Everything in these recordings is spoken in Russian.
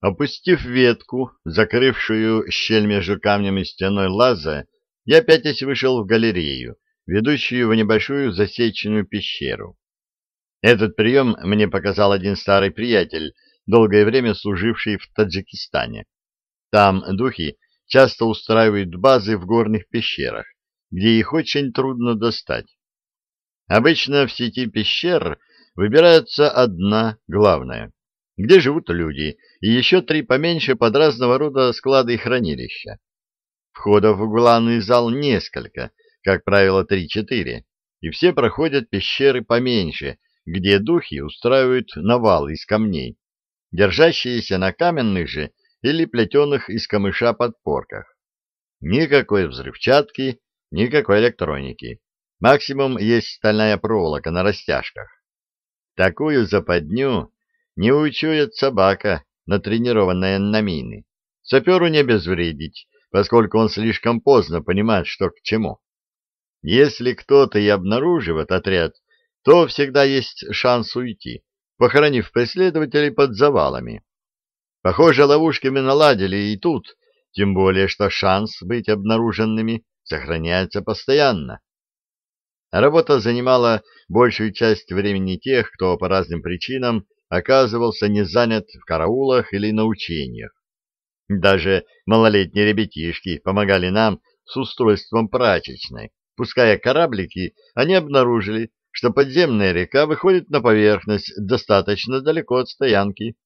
Опустив ветку, закрывшую щель между камнем и стеной лаза, я пятясь вышел в галерею, ведущую в небольшую засеченную пещеру. Этот прием мне показал один старый приятель, долгое время служивший в Таджикистане. Там духи часто устраивают базы в горных пещерах, где их очень трудно достать. Обычно в сети пещер выбирается одна главная, где живут люди, и еще три поменьше под разного рода склады и хранилища. Входов в главный зал несколько, как правило, три-четыре, и все проходят пещеры поменьше, где духи устраивают навал из камней, держащиеся на каменных же или плетеных из камыша подпорках. Никакой взрывчатки, никакой электроники. Максимум есть стальная проволока на растяжках. Такую западню не учует собака, натренированная на мины. Саперу не обезвредить, поскольку он слишком поздно понимает, что к чему. Если кто-то и обнаруживает отряд, то всегда есть шанс уйти, похоронив преследователей под завалами. Похоже, ловушки мы наладили и тут, тем более, что шанс быть обнаруженными сохраняется постоянно. Работа занимала большую часть времени тех, кто по разным причинам оказывался не занят в караулах или на учениях. Даже малолетние ребятишки помогали нам с устройством прачечной. Пуская кораблики, они обнаружили, что подземная река выходит на поверхность достаточно далеко от стоянки,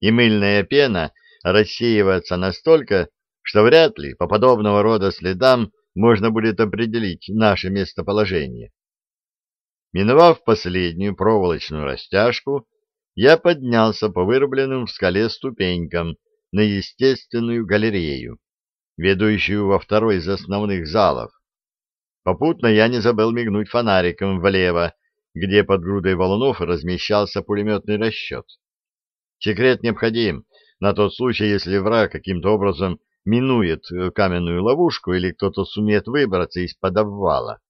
и мыльная пена рассеивается настолько, что вряд ли по подобного рода следам можно будет определить наше местоположение. Миновав последнюю проволочную растяжку, я поднялся по вырубленным в скале ступенькам на естественную галерею, ведущую во второй из основных залов. Попутно я не забыл мигнуть фонариком влево, где под грудой валунов размещался пулеметный расчет. Секрет необходим на тот случай, если враг каким-то образом минует каменную ловушку или кто-то сумеет выбраться из-под обвала.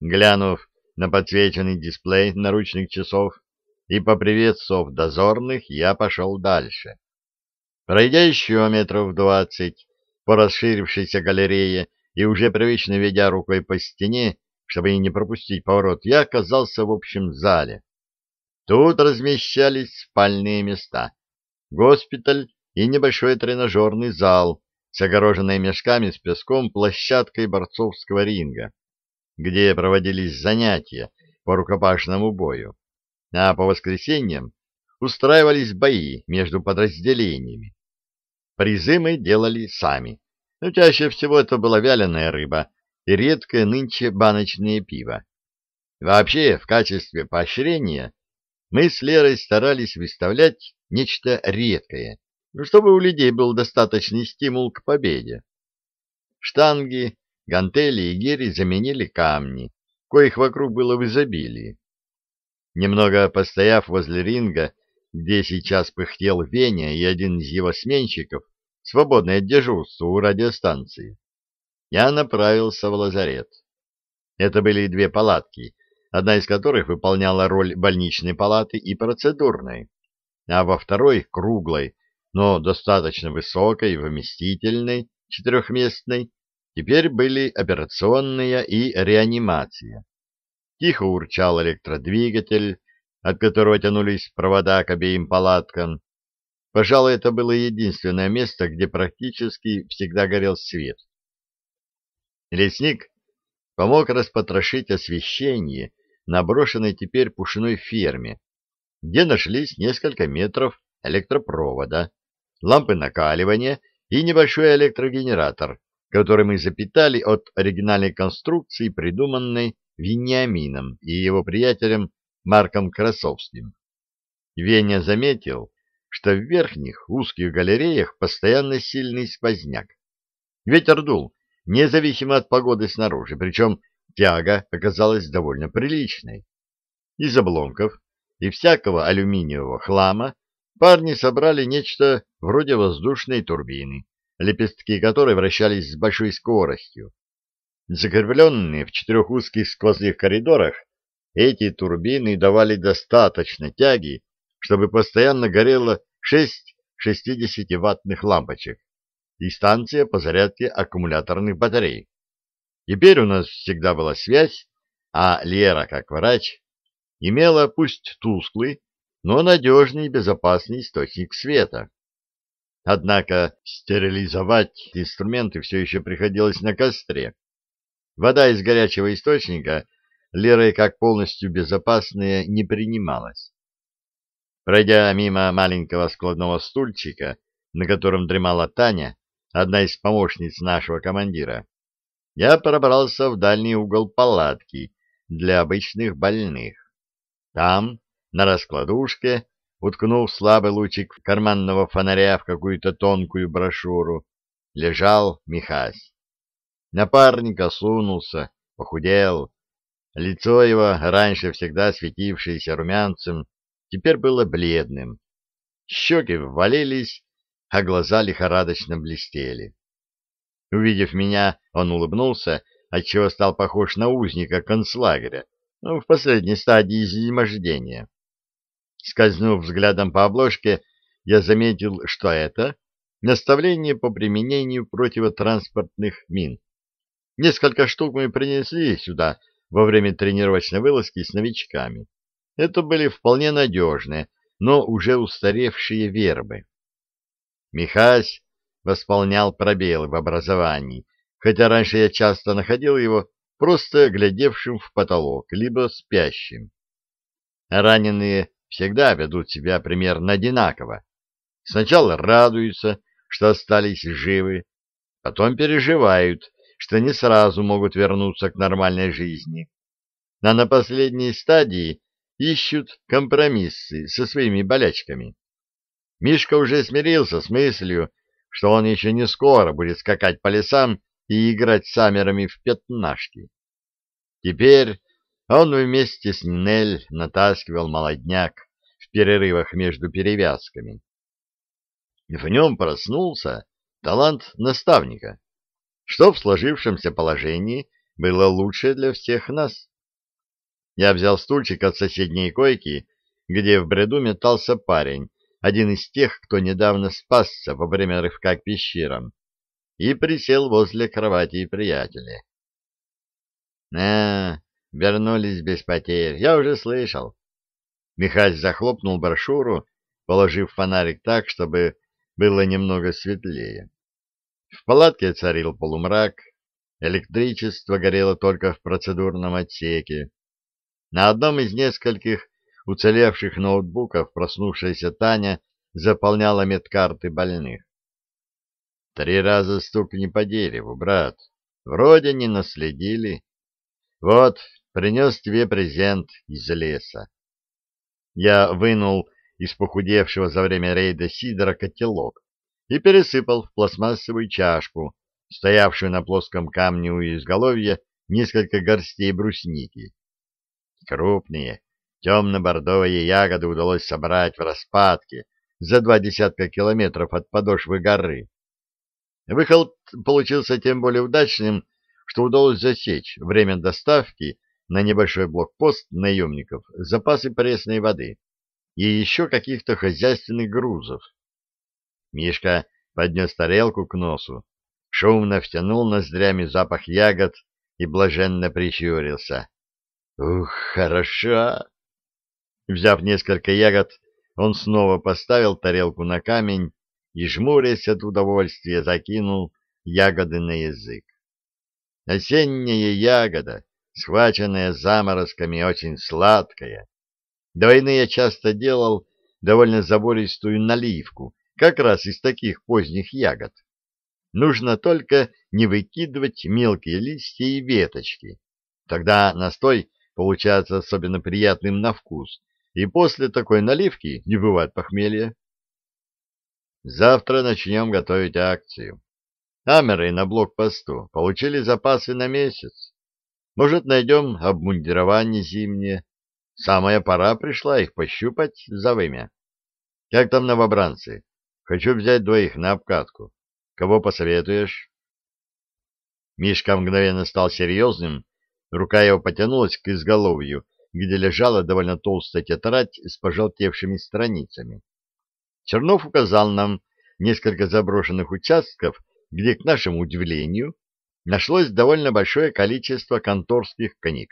Глянув на подсвеченный дисплей наручных часов, и, поприветствовав дозорных, я пошел дальше. Пройдя еще метров двадцать по расширившейся галерее и уже привычно ведя рукой по стене, чтобы не пропустить поворот, я оказался в общем зале. Тут размещались спальные места, госпиталь и небольшой тренажерный зал с огороженной мешками с песком площадкой борцовского ринга, где проводились занятия по рукопашному бою а по воскресеньям устраивались бои между подразделениями. Призы мы делали сами, но чаще всего это была вяленая рыба и редкое нынче баночное пиво. Вообще, в качестве поощрения мы с Лерой старались выставлять нечто редкое, чтобы у людей был достаточный стимул к победе. Штанги, гантели и гири заменили камни, коих вокруг было в изобилии. Немного постояв возле ринга, где сейчас пыхтел Веня и один из его сменщиков, свободное дежурство у радиостанции, я направился в лазарет. Это были две палатки, одна из которых выполняла роль больничной палаты и процедурной, а во второй, круглой, но достаточно высокой и вместительной, четырехместной, теперь были операционная и реанимация. Тихо урчал электродвигатель, от которого тянулись провода к обеим палаткам. Пожалуй, это было единственное место, где практически всегда горел свет. Лесник помог распотрошить освещение на брошенной теперь пушной ферме, где нашлись несколько метров электропровода, лампы накаливания и небольшой электрогенератор, который мы запитали от оригинальной конструкции, придуманной Вениамином и его приятелем Марком Красовским. Веня заметил, что в верхних узких галереях постоянно сильный сквозняк. Ветер дул, независимо от погоды снаружи, причем тяга оказалась довольно приличной. Из обломков и всякого алюминиевого хлама парни собрали нечто вроде воздушной турбины, лепестки которой вращались с большой скоростью. Закрепленные в четырех узких сквозных коридорах, эти турбины давали достаточно тяги, чтобы постоянно горело шесть 60-ваттных лампочек и станция по зарядке аккумуляторных батарей. Теперь у нас всегда была связь, а Лера, как врач, имела пусть тусклый, но надежный и безопасный источник света. Однако стерилизовать инструменты все еще приходилось на костре. Вода из горячего источника Лерой как полностью безопасная не принималась. Пройдя мимо маленького складного стульчика, на котором дремала Таня, одна из помощниц нашего командира, я пробрался в дальний угол палатки для обычных больных. Там, на раскладушке, уткнув слабый лучик карманного фонаря в какую-то тонкую брошюру, лежал Михась. Напарник осунулся, похудел. Лицо его, раньше всегда светившееся румянцем, теперь было бледным. Щеки ввалились, а глаза лихорадочно блестели. Увидев меня, он улыбнулся, отчего стал похож на узника концлагеря, ну, в последней стадии изнемождения. Скользнув взглядом по обложке, я заметил, что это наставление по применению противотранспортных мин. Несколько штук мы принесли сюда во время тренировочной вылазки с новичками. Это были вполне надежные, но уже устаревшие вербы. Михась восполнял пробелы в образовании, хотя раньше я часто находил его просто глядевшим в потолок, либо спящим. Раненые всегда ведут себя примерно одинаково. Сначала радуются, что остались живы, потом переживают, что не сразу могут вернуться к нормальной жизни. А на последней стадии ищут компромиссы со своими болячками. Мишка уже смирился с мыслью, что он еще не скоро будет скакать по лесам и играть с амерами в пятнашки. Теперь он вместе с Нель натаскивал молодняк в перерывах между перевязками. В нем проснулся талант наставника, что в сложившемся положении было лучше для всех нас. Я взял стульчик от соседней койки, где в бреду метался парень, один из тех, кто недавно спасся во время рывка к пещерам, и присел возле кровати приятеля. — А, вернулись без потерь, я уже слышал. Михась захлопнул брошюру, положив фонарик так, чтобы было немного светлее. В палатке царил полумрак, электричество горело только в процедурном отсеке. На одном из нескольких уцелевших ноутбуков проснувшаяся Таня заполняла медкарты больных. Три раза стукни по дереву, брат. Вроде не наследили. Вот, принес тебе презент из леса. Я вынул из похудевшего за время рейда сидора котелок и пересыпал в пластмассовую чашку, стоявшую на плоском камне у изголовья, несколько горстей брусники. Крупные, темно-бордовые ягоды удалось собрать в распадке за два десятка километров от подошвы горы. Выход получился тем более удачным, что удалось засечь время доставки на небольшой блокпост наемников запасы пресной воды и еще каких-то хозяйственных грузов. Мишка поднес тарелку к носу, шумно втянул ноздрями запах ягод и блаженно прищурился. «Ух, хороша!» Взяв несколько ягод, он снова поставил тарелку на камень и, жмурясь от удовольствия, закинул ягоды на язык. Осенняя ягода, схваченная заморозками, очень сладкая. До войны я часто делал довольно забористую наливку, как раз из таких поздних ягод. Нужно только не выкидывать мелкие листья и веточки. Тогда настой получается особенно приятным на вкус, и после такой наливки не бывает похмелья. Завтра начнем готовить акцию. Амеры на блокпосту получили запасы на месяц. Может, найдем обмундирование зимнее. Самая пора пришла их пощупать за вымя. Как там новобранцы? Хочу взять двоих на обкатку. Кого посоветуешь? Мишка мгновенно стал серьезным, рука его потянулась к изголовью, где лежала довольно толстая тетрадь с пожелтевшими страницами. Чернов указал нам несколько заброшенных участков, где, к нашему удивлению, нашлось довольно большое количество конторских книг.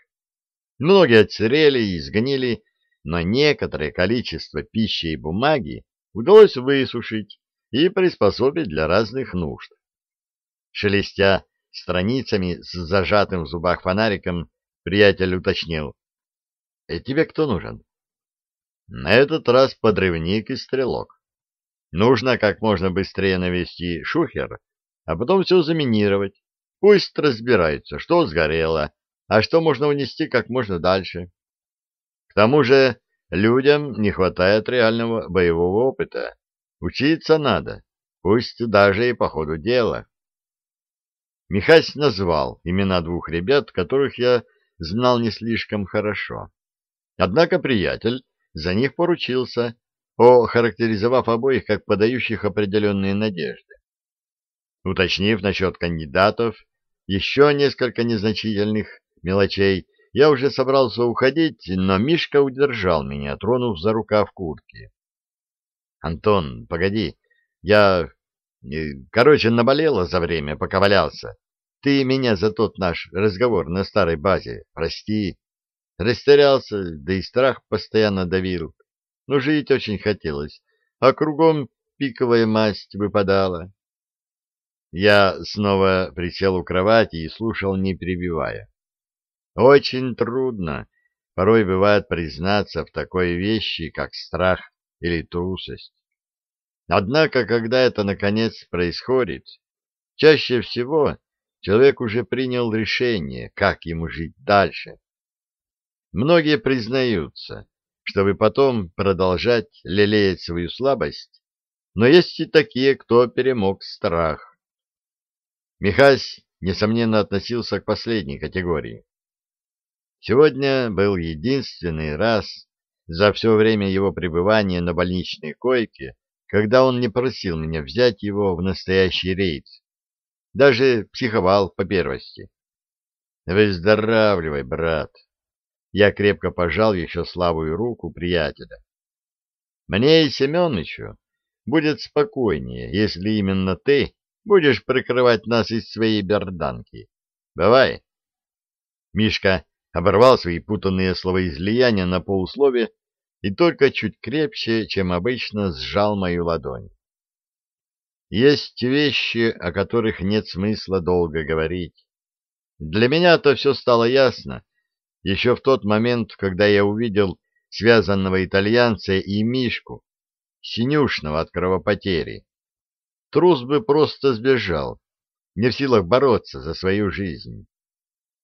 Многие отсырели и сгнили, но некоторое количество пищи и бумаги удалось высушить и приспособить для разных нужд. Шелестя страницами с зажатым в зубах фонариком, приятель уточнил. «Э, «Тебе кто нужен?» «На этот раз подрывник и стрелок. Нужно как можно быстрее навести шухер, а потом все заминировать. Пусть разбираются, что сгорело, а что можно унести как можно дальше. К тому же людям не хватает реального боевого опыта. Учиться надо, пусть даже и по ходу дела. Михась назвал имена двух ребят, которых я знал не слишком хорошо. Однако приятель за них поручился, охарактеризовав обоих как подающих определенные надежды. Уточнив насчет кандидатов, еще несколько незначительных мелочей, я уже собрался уходить, но Мишка удержал меня, тронув за рукав куртки. — Антон, погоди, я Э, короче, наболело за время, пока валялся. Ты меня за тот наш разговор на старой базе прости. Растерялся, да и страх постоянно давил. Но жить очень хотелось, а кругом пиковая масть выпадала. Я снова присел у кровати и слушал, не перебивая. Очень трудно, порой бывает признаться в такой вещи, как страх или трусость. Однако, когда это наконец происходит, чаще всего человек уже принял решение, как ему жить дальше. Многие признаются, чтобы потом продолжать лелеять свою слабость, но есть и такие, кто перемог страх. Михась, несомненно, относился к последней категории. Сегодня был единственный раз за все время его пребывания на больничной койке, когда он не просил меня взять его в настоящий рейд. Даже психовал по первости. Выздоравливай, брат. Я крепко пожал еще слабую руку приятеля. Мне и Семеновичу будет спокойнее, если именно ты будешь прикрывать нас из своей берданки. Давай. Мишка оборвал свои путанные словоизлияния на полуслове и только чуть крепче, чем обычно, сжал мою ладонь. Есть вещи, о которых нет смысла долго говорить. Для меня-то все стало ясно еще в тот момент, когда я увидел связанного итальянца и Мишку, синюшного от кровопотери. Трус бы просто сбежал, не в силах бороться за свою жизнь.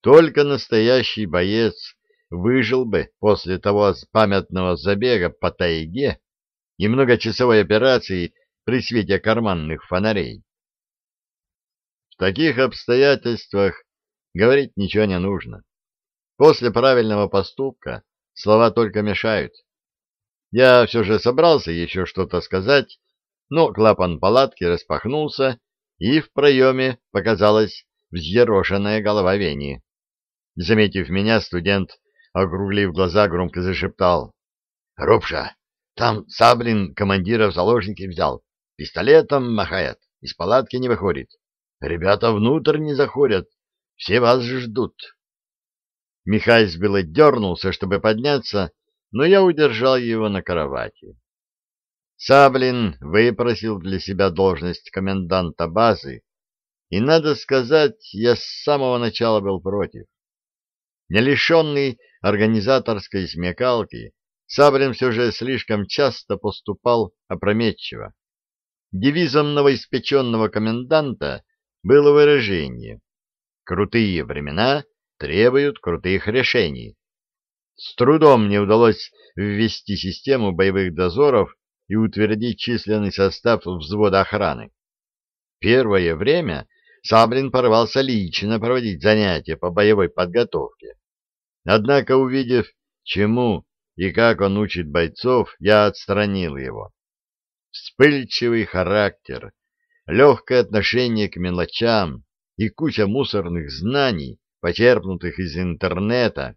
Только настоящий боец выжил бы после того памятного забега по тайге и многочасовой операции при свете карманных фонарей. В таких обстоятельствах говорить ничего не нужно. После правильного поступка слова только мешают. Я все же собрался еще что-то сказать, но клапан палатки распахнулся, и в проеме показалась взъерошенная голова Вени. Заметив меня, студент округлив глаза, громко зашептал. — Рубша, там Саблин командира в заложники взял. Пистолетом махает, из палатки не выходит. Ребята внутрь не заходят, все вас ждут. Михай было дернулся, чтобы подняться, но я удержал его на кровати. Саблин выпросил для себя должность коменданта базы, и, надо сказать, я с самого начала был против. Не лишенный организаторской смекалки, Сабрин все же слишком часто поступал опрометчиво. Девизом новоиспеченного коменданта было выражение «Крутые времена требуют крутых решений». С трудом мне удалось ввести систему боевых дозоров и утвердить численный состав взвода охраны. Первое время Саблин порвался лично проводить занятия по боевой подготовке. Однако, увидев, чему и как он учит бойцов, я отстранил его. Вспыльчивый характер, легкое отношение к мелочам и куча мусорных знаний, почерпнутых из интернета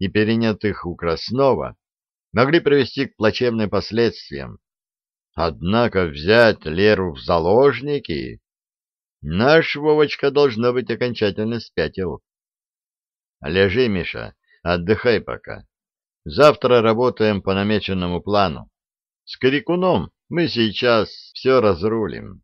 и перенятых у Краснова, могли привести к плачевным последствиям. Однако взять Леру в заложники... Наш Вовочка, должно быть, окончательно спятил. Лежи, Миша, отдыхай пока. Завтра работаем по намеченному плану. С Крикуном мы сейчас все разрулим.